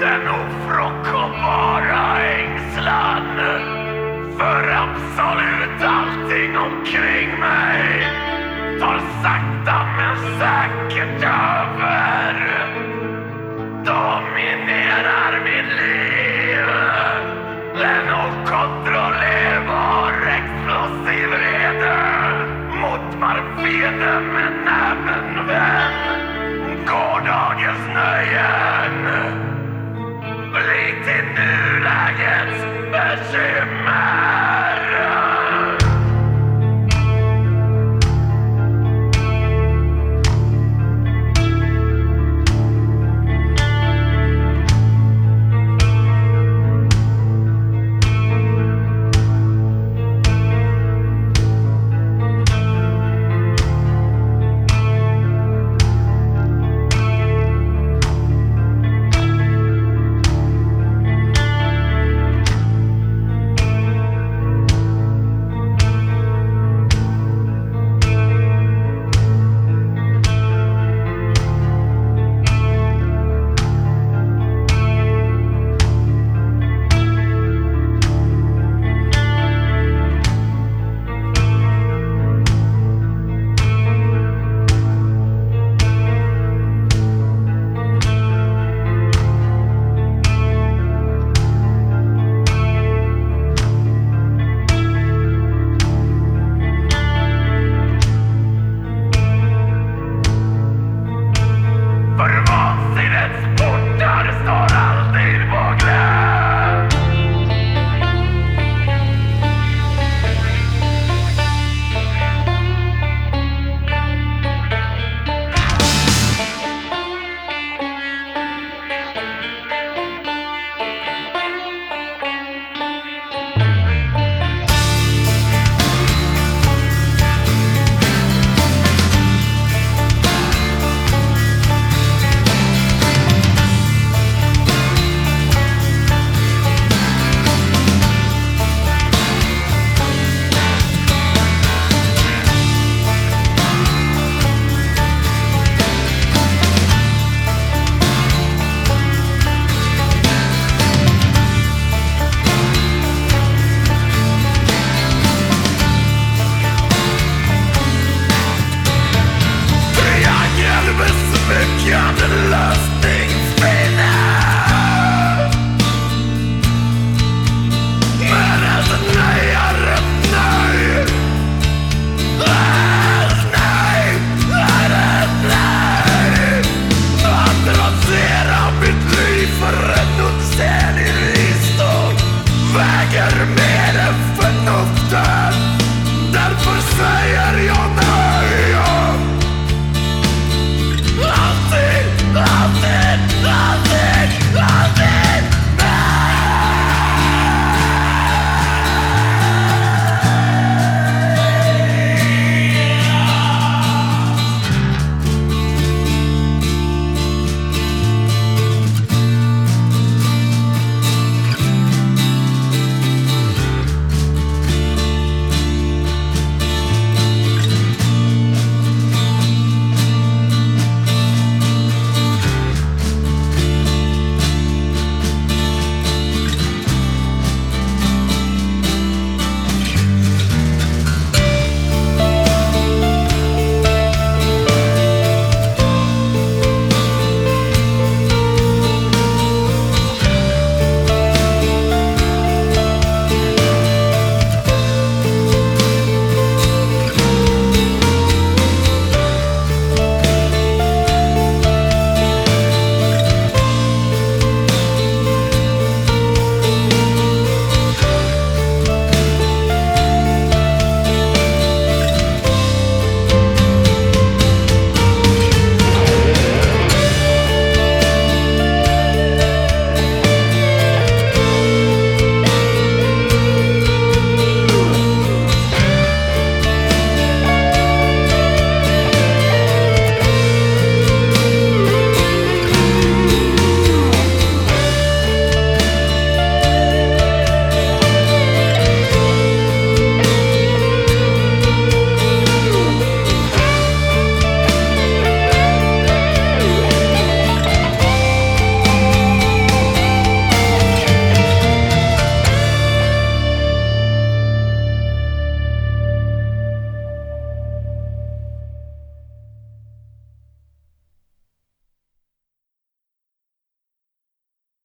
Den ofrånkombara ängslan för absolut allting omkring mig tar sakta men säkert över. Dominerar mitt liv. Den okontrollerbar explosiv vrede mot marfede men även vän. Gårdagens nöjen bli till nulägets bekymmer.